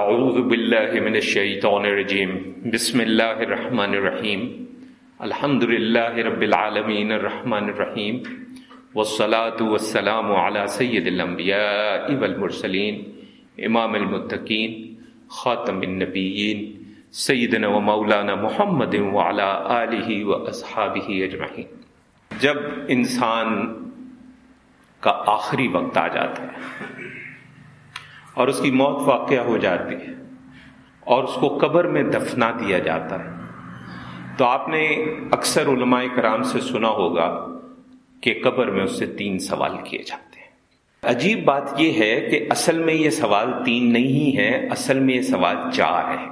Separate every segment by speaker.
Speaker 1: اعوذ باللہ من الشیطان الرجیم بسم اللہ الرحمن الرحیم الحمد للہ رب العالمین الرحمن الرحیم والصلاة والسلام على سید الانبیاء والمرسلین امام المتقین خاتم النبیین سیدنا و مولانا محمد وعلى آلہ و اصحابہ اجمعین جب انسان کا آخری وقت آ جاتا ہے اور اس کی موت واقع ہو جاتی ہے اور اس کو قبر میں دفنا دیا جاتا ہے۔ تو آپ نے اکثر علماء کرام سے سنا ہوگا کہ قبر میں اس سے تین سوال کیے جاتے ہیں۔ عجیب بات یہ ہے کہ اصل میں یہ سوال تین نہیں ہے، اصل میں یہ سوال چار ہے۔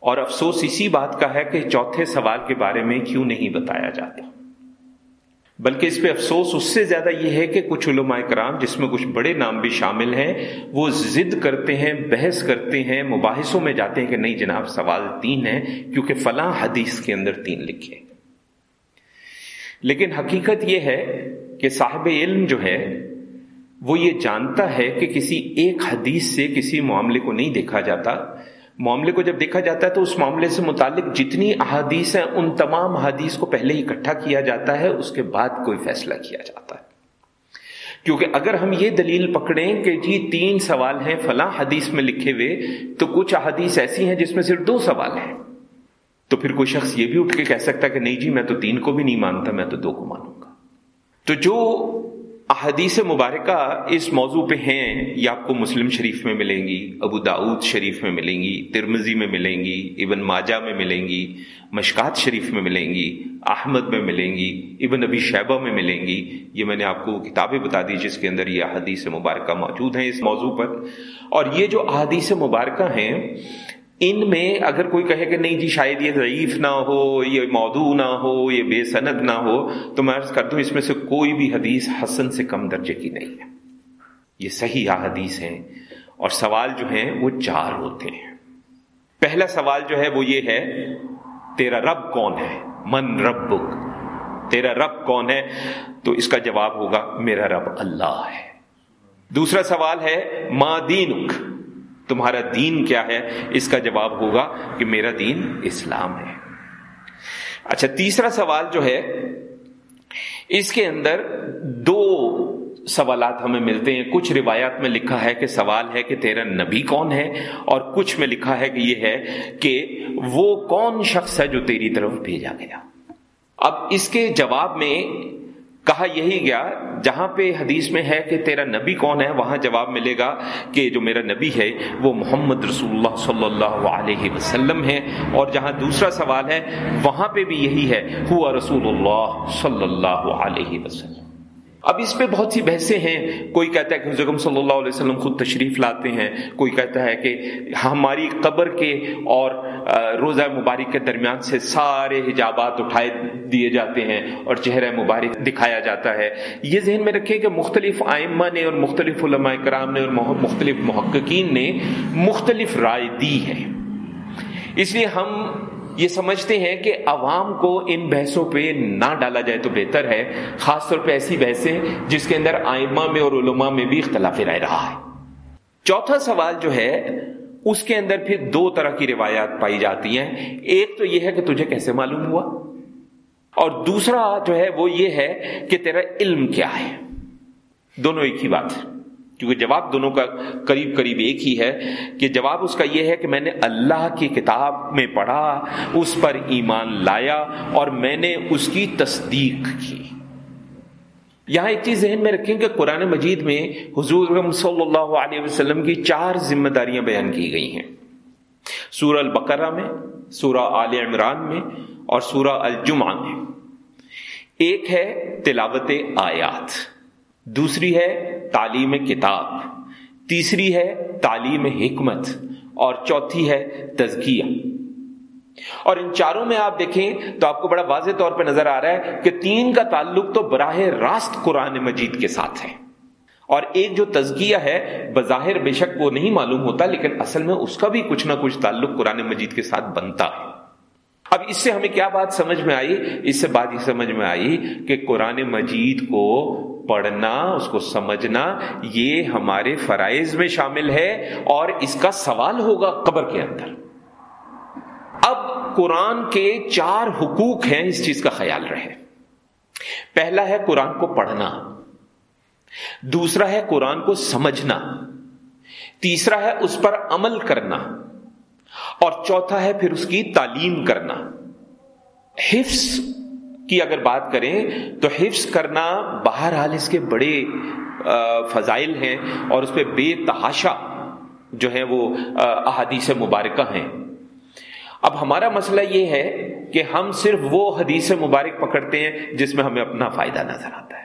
Speaker 1: اور افسوس اسی بات کا ہے کہ چوتھے سوال کے بارے میں کیوں نہیں بتایا جاتا۔ بلکہ اس پہ افسوس اس سے زیادہ یہ ہے کہ کچھ علماء کرام جس میں کچھ بڑے نام بھی شامل ہیں، وہ ضد کرتے ہیں، بحث کرتے ہیں، مباحثوں میں جاتے ہیں کہ نہیں جناب، سوال تین ہے کیونکہ فلاں حدیث کے اندر تین لکھے لیکن حقیقت یہ ہے کہ صاحب علم جو ہے، وہ یہ جانتا ہے کہ کسی ایک حدیث سے کسی معاملے کو نہیں دیکھا جاتا۔ معاملے کو جب دیکھا جاتا ہے تو اس معاملے سے متعلق جتنی احادیث ہیں، ان تمام احادیث کو پہلے اکٹھا کیا جاتا ہے، اس کے بعد کوئی فیصلہ کیا جاتا ہے۔ کیونکہ اگر ہم یہ دلیل پکڑیں کہ جی تین سوال ہیں فلاں حدیث میں لکھے ہوئے، تو کچھ احادیث ایسی ہیں جس میں صرف دو سوال ہیں۔ تو پھر کوئی شخص یہ بھی اٹھ کے کہہ سکتا کہ نہیں جی میں تو تین کو بھی نہیں مانتا، میں تو دو کو مانوں گا۔ تو جو احادیث مبارکہ اس موضوع پہ ہیں، یہ آپ کو مسلم شریف میں ملیں گی، ابو داود شریف میں ملیں گی ترمزی میں ملیں گی، ابن ماجہ میں ملیں گی، مشکات شریف میں ملیں گی، احمد میں ملیں گی، ابن ابی شیبہ میں ملیں گی۔ یہ میں نے آپ کو کتابیں بتا دی جس کے اندر یہ احادیث مبارکہ موجود ہیں اس موضوع پر۔ اور یہ جو احادیث مبارکہ ہیں ان میں اگر کوئی کہے کہ نہیں جی شاید یہ ضعیف نہ ہو، یہ موضوع نہ ہو، یہ بے سند نہ ہو، تو میں عرض کر دوں اس میں سے کوئی بھی حدیث حسن سے کم درجے کی نہیں ہے۔ یہ صحیح حدیث ہیں اور سوال جو ہیں وہ چار ہوتے ہیں۔ پہلا سوال جو ہے وہ یہ ہے، تیرا رب کون ہے؟ من رب تیرا رب کون ہے؟ تو اس کا جواب ہوگا، میرا رب اللہ ہے۔ دوسرا سوال ہے ماں دینک؟ تمہارا دین کیا ہے؟ اس کا جواب ہوگا کہ میرا دین اسلام ہے۔ اچھا تیسرا سوال جو ہے، اس کے اندر دو سوالات ہمیں ملتے ہیں۔ کچھ روایات میں لکھا ہے کہ سوال ہے کہ تیرا نبی کون ہے، اور کچھ میں لکھا ہے کہ یہ ہے کہ وہ کون شخص ہے جو تیری طرف بھیجا گیا۔ اب اس کے جواب میں کہا یہی گیا، جہاں پہ حدیث میں ہے کہ تیرا نبی کون ہے، وہاں جواب ملے گا کہ جو میرا نبی ہے، وہ محمد رسول اللہ صلی اللہ علیہ وسلم ہے۔ اور جہاں دوسرا سوال ہے، وہاں پہ بھی یہی ہے، ہوا رسول اللہ صلی اللہ علیہ وسلم۔ اب اس پہ بہت سی بحثیں ہیں۔ کوئی کہتا ہے کہ حضرت صلی اللہ علیہ وسلم خود تشریف لاتے ہیں، کوئی کہتا ہے کہ ہماری قبر کے اور روزہ مبارک کے درمیان سے سارے حجابات اٹھائے دیے جاتے ہیں اور چہرہ مبارک دکھایا جاتا ہے۔ یہ ذہن میں رکھیں کہ مختلف آئمہ نے اور مختلف علماء کرام نے اور مختلف محققین نے مختلف رائے دی ہے۔ اس لیے ہم یہ سمجھتے ہیں کہ عوام کو ان بحثوں پہ نہ ڈالا جائے تو بہتر ہے، خاص طور پہ ایسی بحثیں جس کے اندر آئمہ میں اور علماء میں بھی اختلاف رائے رہا ہے۔ چوتھا سوال جو ہے، اس کے اندر پھر دو طرح کی روایات پائی جاتی ہیں۔ ایک تو یہ ہے کہ تجھے کیسے معلوم ہوا؟ اور دوسرا جو ہے وہ یہ ہے کہ تیرا علم کیا ہے۔ دونوں ایک ہی بات۔ ہے کیونکہ جواب دونوں کا قریب قریب ایک ہی ہے کہ جواب اس کا یہ ہے کہ میں نے اللہ کی کتاب میں پڑھا، اس پر ایمان لایا اور میں نے اس کی تصدیق کی۔ یہاں ایک چیز ذہن میں رکھیں کہ قرآن مجید میں حضور صلی اللہ علیہ وسلم کی چار ذمہ داریاں بیان کی گئی ہیں۔ سورہ البقرہ میں، سورہ آل عمران میں اور سورہ الجمعہ میں۔ ایک ہے تلاوت آیات۔ دوسری ہے تعلیم کتاب، تیسری ہے تعلیم حکمت، اور چوتھی ہے تزکیہ۔ اور ان چاروں میں آپ دیکھیں تو آپ کو بڑا واضح طور پہ نظر آ رہا ہے کہ تین کا تعلق تو براہ راست قرآن مجید کے ساتھ ہے۔ اور ایک جو تزکیہ ہے، بظاہر بے شک وہ نہیں معلوم ہوتا، لیکن اصل میں اس کا بھی کچھ نہ کچھ تعلق قرآن مجید کے ساتھ بنتا ہے۔ اب اس سے ہمیں کیا بات سمجھ میں آئی؟ اس سے بات یہ سمجھ میں آئی کہ قرآن مجید کو پڑھنا، اس کو سمجھنا، یہ ہمارے فرائض میں شامل ہے اور اس کا سوال ہوگا قبر کے اندر۔ اب قرآن کے چار حقوق ہیں اس چیز کا خیال رہے۔ پہلا ہے قرآن کو پڑھنا، دوسرا ہے قرآن کو سمجھنا، تیسرا ہے اس پر عمل کرنا، اور چوتھا ہے پھر اس کی تعلیم کرنا۔ حفظ کی اگر بات کریں تو حفظ کرنا بہرحال اس کے بڑے فضائل ہیں اور اس پہ بے تحاشا جو ہے وہ احادیث مبارکہ ہیں۔ اب ہمارا مسئلہ یہ ہے کہ ہم صرف وہ حدیث مبارک پکڑتے ہیں جس میں ہمیں اپنا فائدہ نظر آتا ہے۔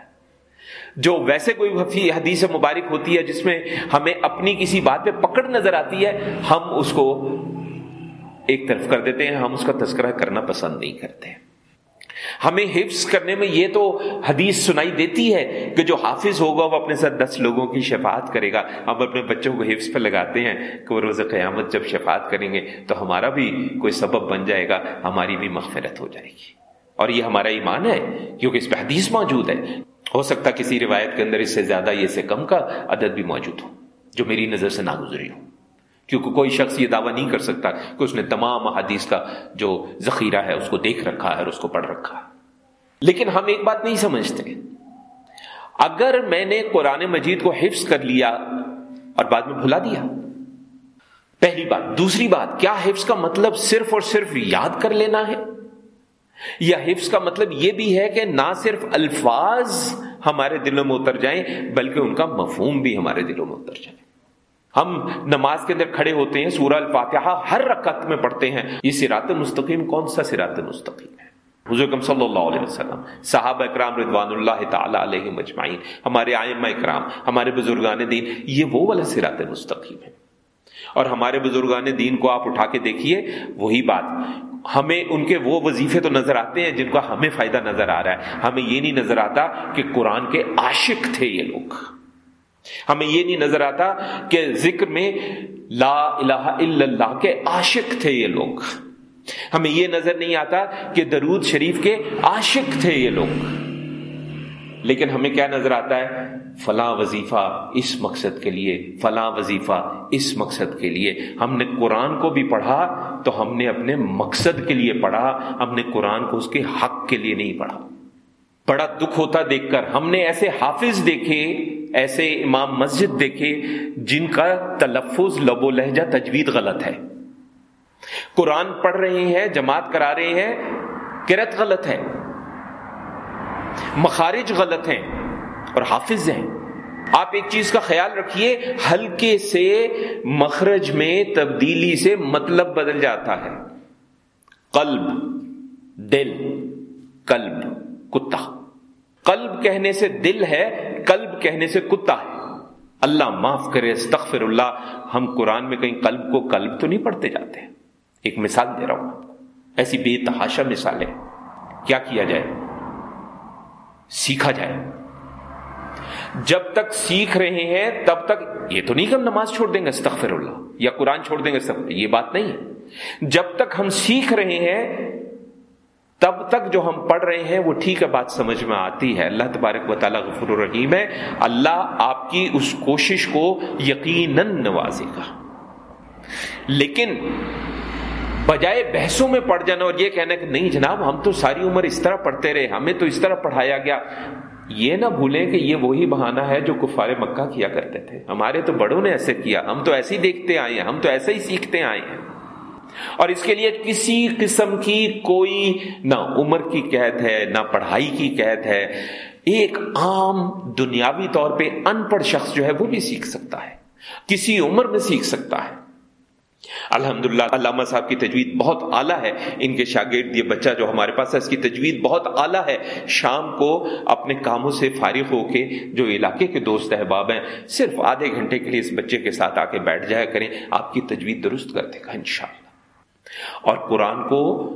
Speaker 1: جو ویسے کوئی حدیث مبارک ہوتی ہے جس میں ہمیں اپنی کسی بات پہ پکڑ نظر آتی ہے، ہم اس کو ایک طرف کر دیتے ہیں، ہم اس کا تذکرہ کرنا پسند نہیں کرتے۔ ہیں ہمیں حفظ کرنے میں یہ تو حدیث سنائی دیتی ہے کہ جو حافظ ہوگا وہ اپنے ساتھ دس لوگوں کی شفاعت کرے گا۔ ہم اپنے بچوں کو حفظ پہ لگاتے ہیں کہ وہ روز قیامت جب شفاعت کریں گے تو ہمارا بھی کوئی سبب بن جائے گا، ہماری بھی مغفرت ہو جائے گی۔ اور یہ ہمارا ایمان ہے، کیونکہ اس پہ حدیث موجود ہے۔ ہو سکتا کسی روایت کے اندر اس سے زیادہ یہ سے کم کا عدد بھی موجود ہو، جو میری نظر سے نہ گزری ہو۔ کیونکہ کوئی شخص یہ دعویٰ نہیں کر سکتا کہ اس نے تمام حدیث کا جو ذخیرہ ہے اس کو دیکھ رکھا ہے اور اس کو پڑھ رکھا ہے۔ لیکن ہم ایک بات نہیں سمجھتے۔ اگر میں نے قرآن مجید کو حفظ کر لیا اور بعد میں بھلا دیا۔ پہلی بات۔ دوسری بات، کیا حفظ کا مطلب صرف اور صرف یاد کر لینا ہے؟ یا حفظ کا مطلب یہ بھی ہے کہ نہ صرف الفاظ ہمارے دلوں میں اتر جائیں، بلکہ ان کا مفہوم بھی ہمارے دلوں میں اتر جائے۔ ہم نماز کے اندر کھڑے ہوتے ہیں، سورہ الفاتحہ ہر رکعت میں پڑھتے ہیں۔ یہ سرات مستقیم کون سا سرات مستقیم ہے؟ حضور صلی اللہ علیہ وسلم، صحابہ اکرام رضوان اللہ تعالی علیہ مجمعین ہمارے آئمہ اکرام، ہمارے بزرگان دین، یہ وہ والا سرات مستقیم ہے۔ اور ہمارے بزرگان دین کو آپ اٹھا کے دیکھیے، وہی بات، ہمیں ان کے وہ وظیفے تو نظر آتے ہیں جن کا ہمیں فائدہ نظر آ رہا ہے۔ ہمیں یہ نہیں نظر آتا کہ قرآن کے عاشق تھے یہ لوگ۔ ہمیں یہ نہیں نظر آتا کہ ذکر میں لا الہ الا اللہ کے عاشق تھے یہ لوگ۔ ہمیں یہ نظر نہیں آتا کہ درود شریف کے عاشق تھے یہ لوگ۔ لیکن ہمیں کیا نظر آتا ہے؟ فلاں وظیفہ اس مقصد کے لیے، فلاں وظیفہ اس مقصد کے لیے۔ ہم نے قرآن کو بھی پڑھا تو ہم نے اپنے مقصد کے لیے پڑھا، ہم نے قرآن کو اس کے حق کے لیے نہیں پڑھا۔ بڑا دکھ ہوتا دیکھ کر۔ ہم نے ایسے حافظ دیکھے ایسے امام مسجد دیکھے جن کا تلفظ لب و لہجہ تجوید غلط ہے۔ قرآن پڑھ رہے ہیں، جماعت کرا رہے ہیں کرت غلط ہے۔ مخارج غلط ہیں اور حافظ ہیں۔ آپ ایک چیز کا خیال رکھیے، ہلکے سے مخرج میں تبدیلی سے مطلب بدل جاتا ہے۔ قلب، دل، قلب، کتا۔ قلب کہنے سے دل ہے، قلب کہنے سے کتا ہے۔ اللہ معاف کرے، استغفر اللہ۔ ہم قرآن میں کہیں قلب کو قلب تو نہیں پڑھتے جاتے۔ ایک مثال دے رہا ہوں۔ ایسی بے تحاشا مثالیں۔ کیا کیا جائے؟ سیکھا جائے۔ جب تک سیکھ رہے ہیں، تب تک یہ تو نہیں کہ ہم نماز چھوڑ دیں گے، استغفر اللہ، یا قرآن چھوڑ دیں گے یہ بات نہیں۔ ہے جب تک ہم سیکھ رہے ہیں تب تک جو ہم پڑھ رہے ہیں، وہ ٹھیک ہے، بات سمجھ میں آتی ہے۔ اللہ تبارک و تعالیٰ غفر الرحیم ہے۔ اللہ آپ کی اس کوشش کو یقیناً نوازے گا۔ لیکن بجائے بحثوں میں پڑ جانا اور یہ کہنا کہ نہیں جناب، ہم تو ساری عمر اس طرح پڑھتے رہے، ہمیں تو اس طرح پڑھایا گیا۔ یہ نہ بھولیں کہ یہ وہی بہانہ ہے جو کفار مکہ کیا کرتے تھے۔ ہمارے تو بڑوں نے ایسے کیا، ہم تو ایسے ہی دیکھتے آئے ہیں، ہم تو ایسے ہی سیکھتے آئے ہیں۔ اور اس کے لیے کسی قسم کی کوئی نہ عمر کی قید ہے، نہ پڑھائی کی قید ہے۔ ایک عام دنیاوی طور پہ ان پڑھ شخص جو ہے وہ بھی سیکھ سکتا ہے۔ کسی عمر میں سیکھ سکتا ہے۔ الحمد للہ علامہ صاحب کی تجوید بہت اعلیٰ ہے۔ ان کے شاگرد یہ بچہ جو ہمارے پاس ہے، اس کی تجوید بہت اعلیٰ ہے۔ شام کو اپنے کاموں سے فارغ ہو کے جو علاقے کے دوست احباب ہیں، صرف آدھے گھنٹے کے لیے اس بچے کے ساتھ آ کے بیٹھ جایا کریں۔ آپ کی تجوید درست کر دے گا انشاءاللہ۔ اور قرآن کو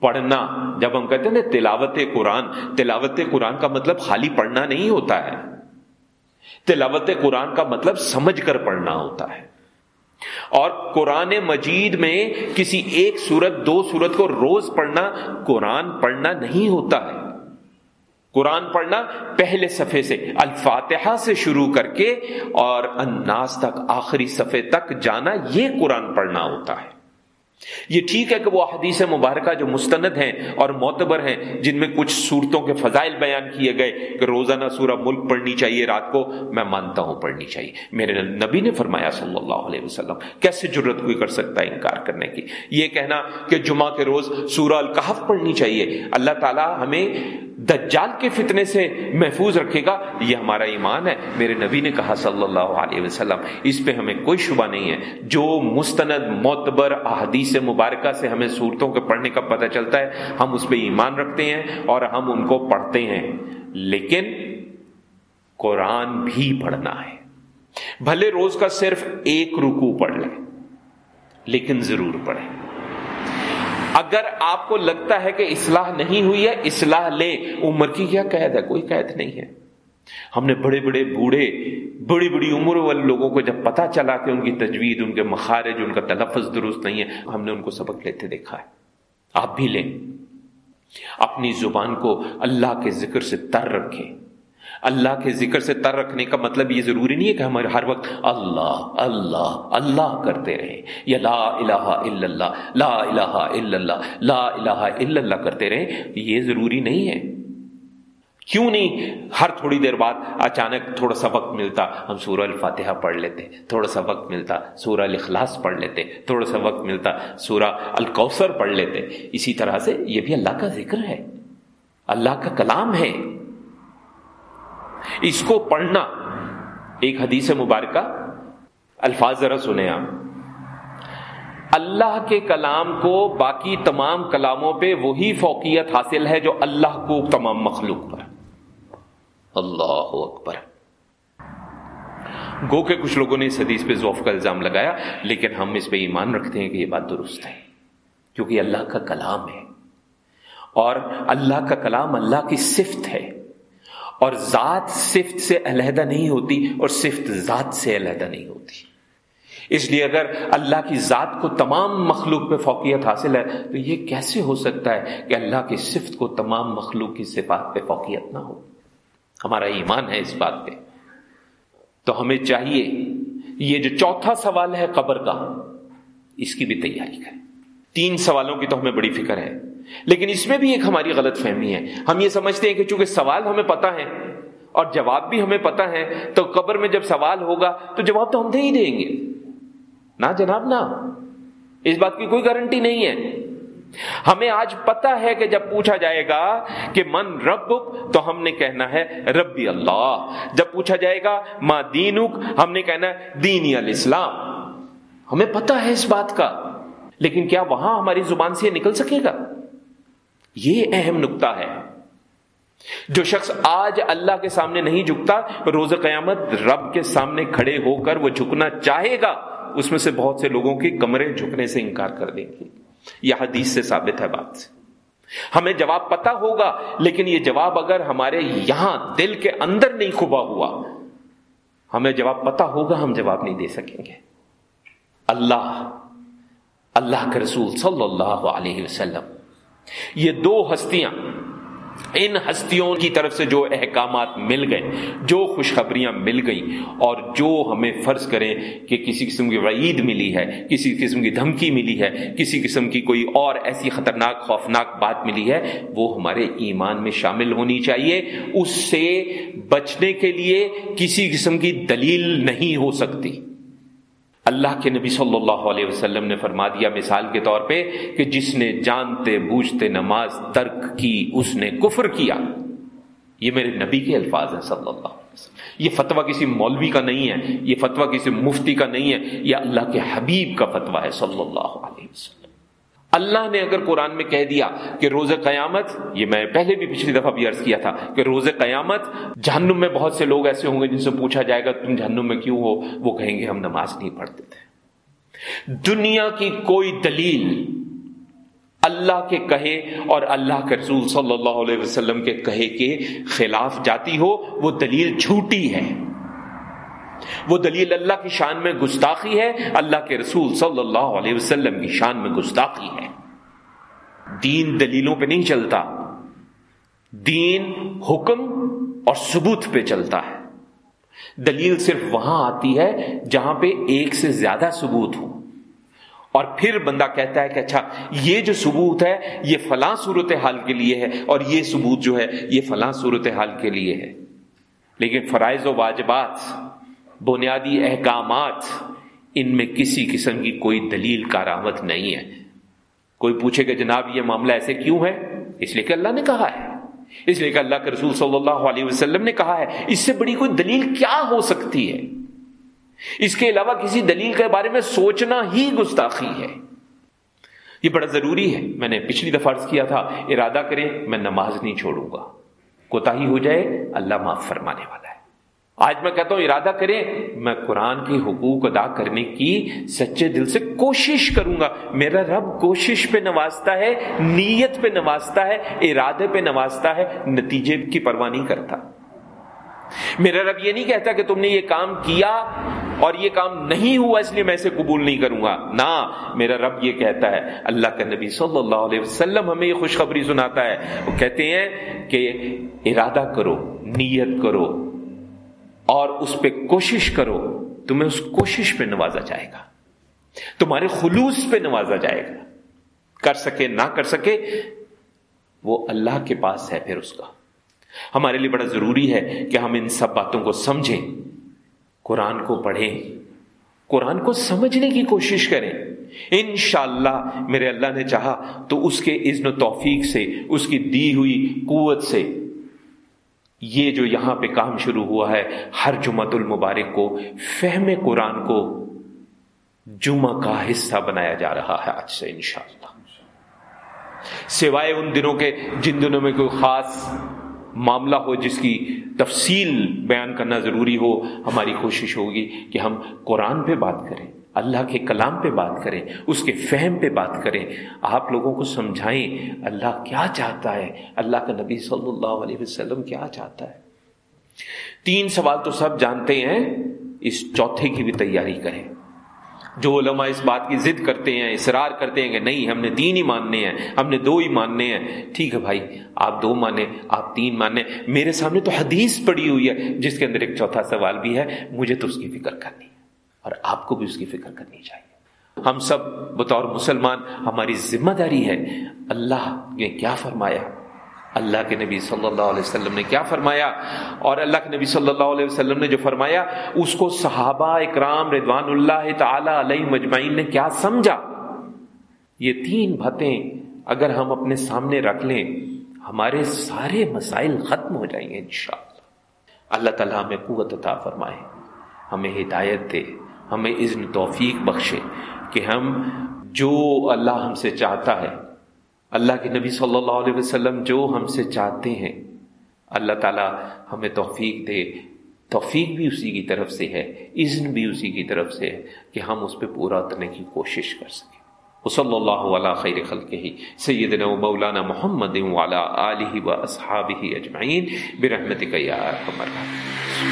Speaker 1: پڑھنا، جب ہم کہتے ہیں نا تلاوت قرآن تلاوت قرآن کا مطلب خالی پڑھنا نہیں ہوتا ہے۔ تلاوت قرآن کا مطلب سمجھ کر پڑھنا ہوتا ہے۔ اور قرآن مجید میں کسی ایک سورت، دو سورت کو روز پڑھنا، قرآن پڑھنا نہیں ہوتا ہے۔ قرآن پڑھنا پہلے صفحے سے، الفاتحہ سے شروع کر کے اور الناس تک، آخری صفحے تک جانا، یہ قرآن پڑھنا ہوتا ہے۔ یہ ٹھیک ہے کہ وہ حدیث مبارکہ جو مستند ہیں اور معتبر ہیں، جن میں کچھ صورتوں کے فضائل بیان کیے گئے کہ روزانہ سورہ ملک پڑھنی چاہیے، رات کو میں مانتا ہوں پڑھنی چاہیے۔ میرے نبی نے فرمایا صلی اللہ علیہ وسلم، کیسے ضرورت کوئی کر سکتا ہے انکار کرنے کی؟ یہ کہنا کہ جمعہ کے روز سورہ الکحف پڑھنی چاہیے۔ اللہ تعالیٰ ہمیں دجال کے فتنے سے محفوظ رکھے گا، یہ ہمارا ایمان ہے۔ میرے نبی نے کہا صلی اللہ علیہ وسلم، اس پہ ہمیں کوئی شبہ نہیں ہے۔ جو مستند، معتبر احادیث مبارکہ سے ہمیں صورتوں کے پڑھنے کا پتہ چلتا ہے، ہم اس پہ ایمان رکھتے ہیں اور ہم ان کو پڑھتے ہیں۔ لیکن قرآن بھی پڑھنا ہے۔ بھلے روز کا صرف ایک رکو پڑھ لیں، لیکن ضرور پڑھیں۔ اگر آپ کو لگتا ہے کہ اصلاح نہیں ہوئی ہے، اصلاح لے عمر کی کیا قید ہے؟ کوئی قید نہیں ہے۔ ہم نے بڑے بڑے بوڑھے، بڑی بڑی عمر والے لوگوں کو جب پتا چلا کہ ان کی تجوید، ان کے مخارج، ان کا تلفظ درست نہیں ہے، ہم نے ان کو سبق لیتے دیکھا ہے۔ آپ بھی لیں۔ اپنی زبان کو اللہ کے ذکر سے تر رکھیں۔ اللہ کے ذکر سے تر رکھنے کا مطلب یہ ضروری نہیں ہے کہ ہمارے ہر وقت اللہ اللہ اللہ کرتے رہیں۔ یا لا الہ الا اللہ، لا الہ الا اللہ، لا الہ الا اللہ کرتے رہیں، یہ ضروری نہیں ہے۔ کیوں نہیں؟ ہر تھوڑی دیر بعد اچانک تھوڑا سا وقت ملتا، ہم سورہ الفاتحہ پڑھ لیتے، تھوڑا سا وقت ملتا، سورہ الاخلاص پڑھ لیتے، تھوڑا سا وقت ملتا، سورہ الکوثر پڑھ لیتے۔ اسی طرح سے یہ بھی اللہ کا ذکر ہے۔ اللہ کا کلام ہے۔ اس کو پڑھنا ایک حدیث مبارکہ، الفاظ ذرا سنے آپ۔ اللہ کے کلام کو باقی تمام کلاموں پہ وہی فوقیت حاصل ہے جو اللہ کو تمام مخلوق پر۔ اللہ اکبر۔ گو کے کچھ لوگوں نے اس حدیث پہ ذوف کا الزام لگایا، لیکن ہم اس پہ ایمان رکھتے ہیں کہ یہ بات درست ہے، کیونکہ اللہ کا کلام ہے۔ اور اللہ کا کلام اللہ کی صفت ہے۔ اور ذات صفت سے علیحدہ نہیں ہوتی اور صفت ذات سے علیحدہ نہیں ہوتی۔ اس لیے اگر اللہ کی ذات کو تمام مخلوق پہ فوقیت حاصل ہے تو یہ کیسے ہو سکتا ہے کہ اللہ کی صفت کو تمام مخلوق کی صفات پہ فوقیت نہ ہو؟ ہمارا ایمان ہے اس بات پہ۔ تو ہمیں چاہیے یہ جو چوتھا سوال ہے قبر کا، اس کی بھی تیاری کریں۔ تین سوالوں کی تو ہمیں بڑی فکر ہے۔ لیکن اس میں بھی ایک ہماری غلط فہمی ہے۔ ہم یہ سمجھتے ہیں کہ چونکہ سوال ہمیں پتا ہے اور جواب بھی ہمیں پتا ہے، تو قبر میں جب سوال ہوگا تو جواب تو ہم دے ہی دیں گے۔ نہ جناب، نہ۔ اس بات کی کوئی گارنٹی نہیں ہے۔ ہمیں آج پتا ہے کہ جب پوچھا جائے گا کہ من رب تو ہم نے کہنا ہے ربی اللہ۔ جب پوچھا جائے گا ماں دینک، ہم نے کہنا ہے دینی الاسلام۔ ہمیں پتا ہے اس بات کا، لیکن کیا وہاں ہماری زبان سے نکل سکے گا؟ یہ اہم نقطہ ہے۔ جو شخص آج اللہ کے سامنے نہیں جھکتا، روز قیامت رب کے سامنے کھڑے ہو کر وہ جھکنا چاہے گا، اس میں سے بہت سے لوگوں کی کمرے جھکنے سے انکار کر دیں گے۔ یہ حدیث سے ثابت ہے بات۔ ہمیں جواب پتا ہوگا، لیکن یہ جواب اگر ہمارے یہاں دل کے اندر نہیں کھبا ہوا، ہمیں جواب پتا ہوگا، ہم جواب نہیں دے سکیں گے۔ اللہ اللہ کے رسول صلی اللہ علیہ وسلم یہ دو ہستیاں ان ہستیوں کی طرف سے جو احکامات مل گئے، جو خوشخبریاں مل گئیں اور جو ہمیں فرض کریں کہ کسی قسم کی وعید ملی ہے، کسی قسم کی دھمکی ملی ہے، کسی قسم کی کوئی اور ایسی خطرناک، خوفناک بات ملی ہے، وہ ہمارے ایمان میں شامل ہونی چاہیے۔ اس سے بچنے کے لیے کسی قسم کی دلیل نہیں ہو سکتی۔ اللہ کے نبی صلی اللہ علیہ وسلم نے فرما دیا مثال کے طور پہ کہ جس نے جانتے بوجھتے نماز ترک کی، اس نے کفر کیا۔ یہ میرے نبی کے الفاظ ہیں صلی اللہ علیہ وسلم۔ یہ فتویٰ کسی مولوی کا نہیں ہے، یہ فتویٰ کسی مفتی کا نہیں ہے، یہ اللہ کے حبیب کا فتویٰ ہے صلی اللہ علیہ وسلم۔ اللہ نے اگر قرآن میں کہہ دیا کہ روز قیامت، یہ میں پہلے بھی پچھلی دفعہ بھی عرض کیا تھا کہ روز قیامت، جہنم میں بہت سے لوگ ایسے ہوں گے جن سے پوچھا جائے گا تم جہنم میں کیوں ہو؟ وہ کہیں گے ہم نماز نہیں پڑھتے تھے۔ دنیا کی کوئی دلیل اللہ کے کہے اور اللہ کے رسول صلی اللہ علیہ وسلم کے کہے کے خلاف جاتی ہو، وہ دلیل جھوٹی ہے۔ وہ دلیل اللہ کی شان میں گستاخی ہے، اللہ کے رسول صلی اللہ علیہ وسلم کی شان میں گستاخی ہے۔ دین دلیلوں پہ نہیں چلتا۔ دین حکم اور ثبوت پہ چلتا ہے۔ دلیل صرف وہاں آتی ہے جہاں پہ ایک سے زیادہ ثبوت ہو۔ اور پھر بندہ کہتا ہے کہ اچھا یہ جو ثبوت ہے، یہ فلاں صورت حال کے لیے ہے اور یہ ثبوت جو ہے، یہ فلاں صورت حال کے لیے ہے۔ لیکن فرائض و واجبات بنیادی احکامات، ان میں کسی قسم کی کوئی دلیل کارآمد نہیں ہے۔ کوئی پوچھے کہ جناب یہ معاملہ ایسے کیوں ہے؟ اس لیے کہ اللہ نے کہا ہے۔ اس لیے کہ اللہ کے رسول صلی اللہ علیہ وسلم نے کہا ہے، اس سے بڑی کوئی دلیل کیا ہو سکتی ہے؟ اس کے علاوہ کسی دلیل کے بارے میں سوچنا ہی گستاخی ہے۔ یہ بڑا ضروری ہے۔ میں نے پچھلی دفعہ عرض کیا تھا، ارادہ کریں، میں نماز نہیں چھوڑوں گا۔ کوتا ہی ہو جائے، اللہ معاف فرمانے والا ہے۔ آج میں کہتا ہوں، ارادہ کریں، میں قرآن کے حقوق ادا کرنے کی سچے دل سے کوشش کروں گا۔ میرا رب کوشش پہ نوازتا ہے، نیت پہ نوازتا ہے، ارادے پہ نوازتا ہے، نتیجے کی پرواہ نہیں کرتا۔ میرا رب یہ نہیں کہتا کہ تم نے یہ کام کیا اور یہ کام نہیں ہوا، اس لیے میں اسے قبول نہیں کروں گا۔ نہ، میرا رب یہ کہتا ہے، اللہ کا نبی صلی اللہ علیہ وسلم ہمیں یہ خوشخبری سناتا ہے۔ وہ کہتے ہیں کہ ارادہ کرو، نیت کرو۔ اور اس پہ کوشش کرو، تمہیں اس کوشش پہ نوازا جائے گا۔ تمہارے خلوص پہ نوازا جائے گا۔ کر سکے، نہ کر سکے، وہ اللہ کے پاس ہے پھر اس کا۔ ہمارے لیے بڑا ضروری ہے کہ ہم ان سب باتوں کو سمجھیں، قرآن کو پڑھیں۔ قرآن کو سمجھنے کی کوشش کریں۔ انشاءاللہ اللہ میرے اللہ نے چاہا تو اس کے اذن و توفیق سے، اس کی دی ہوئی قوت سے یہ جو یہاں پہ کام شروع ہوا ہے، ہر جمعت المبارک کو، فہم قرآن کو جمعہ کا حصہ بنایا جا رہا ہے آج سے انشاءاللہ۔ سوائے ان دنوں کے جن دنوں میں کوئی خاص معاملہ ہو جس کی تفصیل بیان کرنا ضروری ہو، ہماری کوشش ہوگی کہ ہم قرآن پہ بات کریں۔ اللہ کے کلام پہ بات کریں، اس کے فہم پہ بات کریں۔ آپ لوگوں کو سمجھائیں، اللہ کیا چاہتا ہے؟ اللہ کا نبی صلی اللہ علیہ وسلم کیا چاہتا ہے؟ تین سوال تو سب جانتے ہیں، اس چوتھے کی بھی تیاری کریں۔ جو علماء اس بات کی ضد کرتے ہیں، اصرار کرتے ہیں کہ نہیں، ہم نے تین ہی ماننے ہیں، ہم نے دو ہی ماننے ہیں۔ ٹھیک ہے بھائی، آپ دو مانے آپ تین مانے میرے سامنے تو حدیث پڑی ہوئی ہے، جس کے اندر ایک چوتھا سوال بھی ہے، مجھے تو اس کی فکر کرنی ہے۔ اور آپ کو بھی اس کی فکر کرنی چاہیے۔ ہم سب بطور مسلمان، ہماری ذمہ داری ہے۔ اللہ نے کیا فرمایا؟ اللہ کے نبی صلی اللہ علیہ وسلم نے کیا فرمایا؟ اور اللہ کے نبی صلی اللہ علیہ وسلم نے جو فرمایا، اس کو صحابہ اکرام ردوان اللہ تعالی علیہ مجمعین نے کیا سمجھا؟ یہ تین باتیں اگر ہم اپنے سامنے رکھ لیں، ہمارے سارے مسائل ختم ہو جائیں گے انشاءاللہ۔ اللہ تعالیٰ ہمیں قوت عطا فرمائے، ہمیں ہدایت دے۔ ہمیں اذن توفیق بخشے کہ ہم جو اللہ ہم سے چاہتا ہے، اللہ کے نبی صلی اللہ علیہ وسلم جو ہم سے چاہتے ہیں، اللہ تعالی ہمیں توفیق دے۔ توفیق بھی اسی کی طرف سے ہے، اذن بھی اسی کی طرف سے ہے کہ ہم اس پہ پورا اترنے کی کوشش کر سکیں۔ صلی اللہ علیہ خیر خلق ہی سیدنا و مولانا محمد علیہ و اصحابہ اجمعین۔ برحمتک یا ارحم الراحمین۔